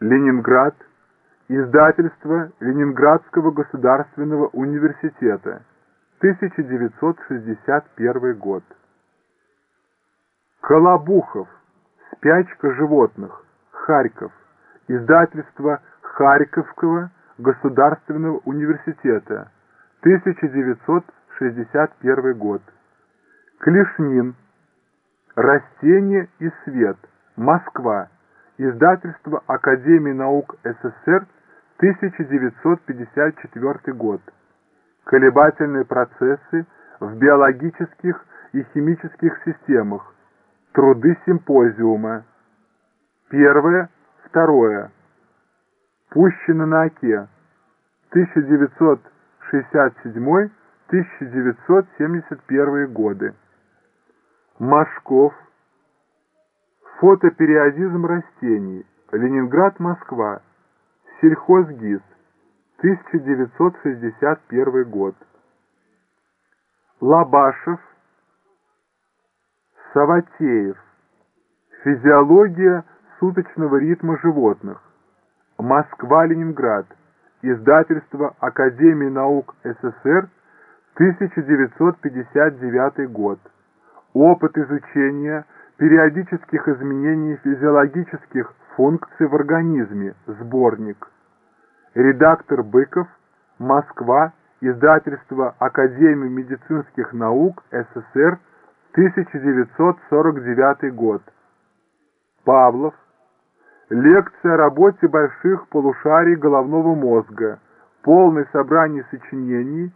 Ленинград. Издательство Ленинградского государственного университета. 1961 год. Колобухов. Спячка животных. Харьков. Издательство Харьковского государственного университета. 1961 год. Клешнин. Растение и свет. Москва. Издательство Академии наук СССР, 1954 год. Колебательные процессы в биологических и химических системах. Труды симпозиума. Первое, второе. Пущено на оке. 1967-1971 годы. Машков. Фотопериодизм растений. Ленинград, Москва. Сельхозгиз. 1961 год. Лабашев. Саватеев. Физиология суточного ритма животных. Москва-Ленинград. Издательство Академии наук СССР. 1959 год. Опыт изучения периодических изменений физиологических функций в организме. Сборник. Редактор Быков. Москва. Издательство Академии медицинских наук СССР. 1949 год. Павлов. Лекция о работе больших полушарий головного мозга. Полное собрание сочинений.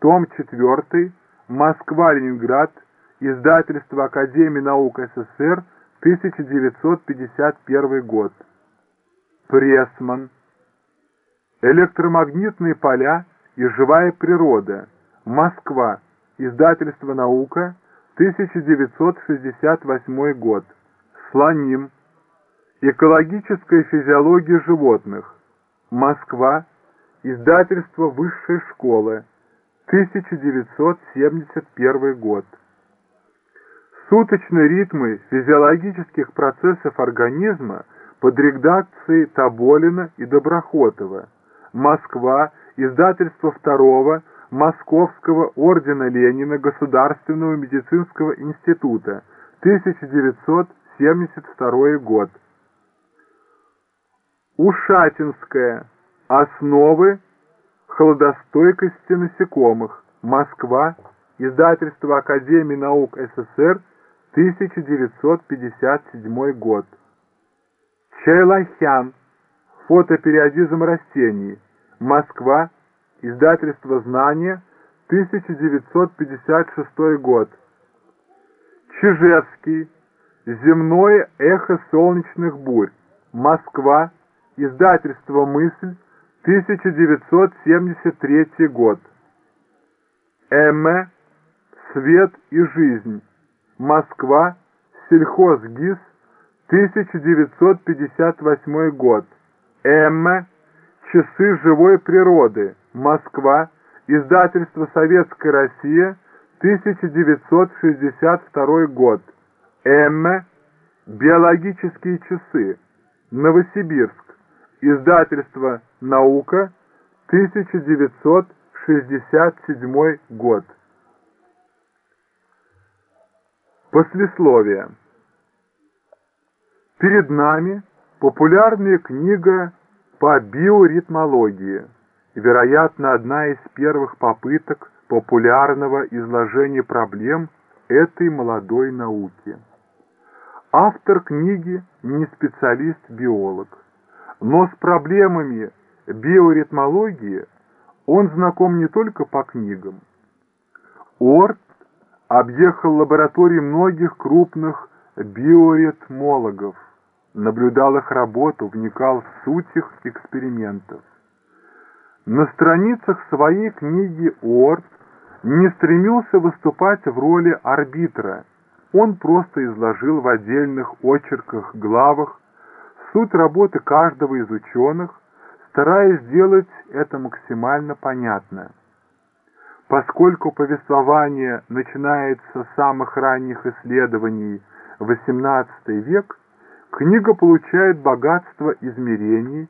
Том 4. Москва-Ленинград. Издательство Академии наук СССР, 1951 год. Пресман. Электромагнитные поля и живая природа. Москва. Издательство «Наука», 1968 год. Слоним. Экологическая физиология животных. Москва. Издательство «Высшая школа», 1971 год. Суточные ритмы физиологических процессов организма под редакцией Тоболина и Доброхотова. Москва. Издательство второго Московского ордена Ленина Государственного медицинского института. 1972 год. Ушатинская. Основы холодостойкости насекомых. Москва. Издательство Академии наук СССР. 1957 год. Чайлахян. Фотопериодизм растений. Москва. Издательство «Знания», 1956 год. Чижевский. Земное эхо солнечных бурь. Москва. Издательство «Мысль», 1973 год. Эмме. Свет и жизнь. Москва. Сельхозгиз. 1958 год. Эмме. Часы живой природы. Москва. Издательство «Советская Россия», 1962 год. Эмме. Биологические часы. Новосибирск. Издательство «Наука», 1967 год. Послесловие. Перед нами популярная книга по биоритмологии, вероятно, одна из первых попыток популярного изложения проблем этой молодой науки. Автор книги не специалист-биолог, но с проблемами биоритмологии он знаком не только по книгам. Орт объехал лаборатории многих крупных биоритмологов, наблюдал их работу, вникал в суть их экспериментов. На страницах своей книги Уорд не стремился выступать в роли арбитра, он просто изложил в отдельных очерках главах суть работы каждого из ученых, стараясь сделать это максимально понятно. Поскольку повествование начинается с самых ранних исследований XVIII век, Книга получает богатство измерений,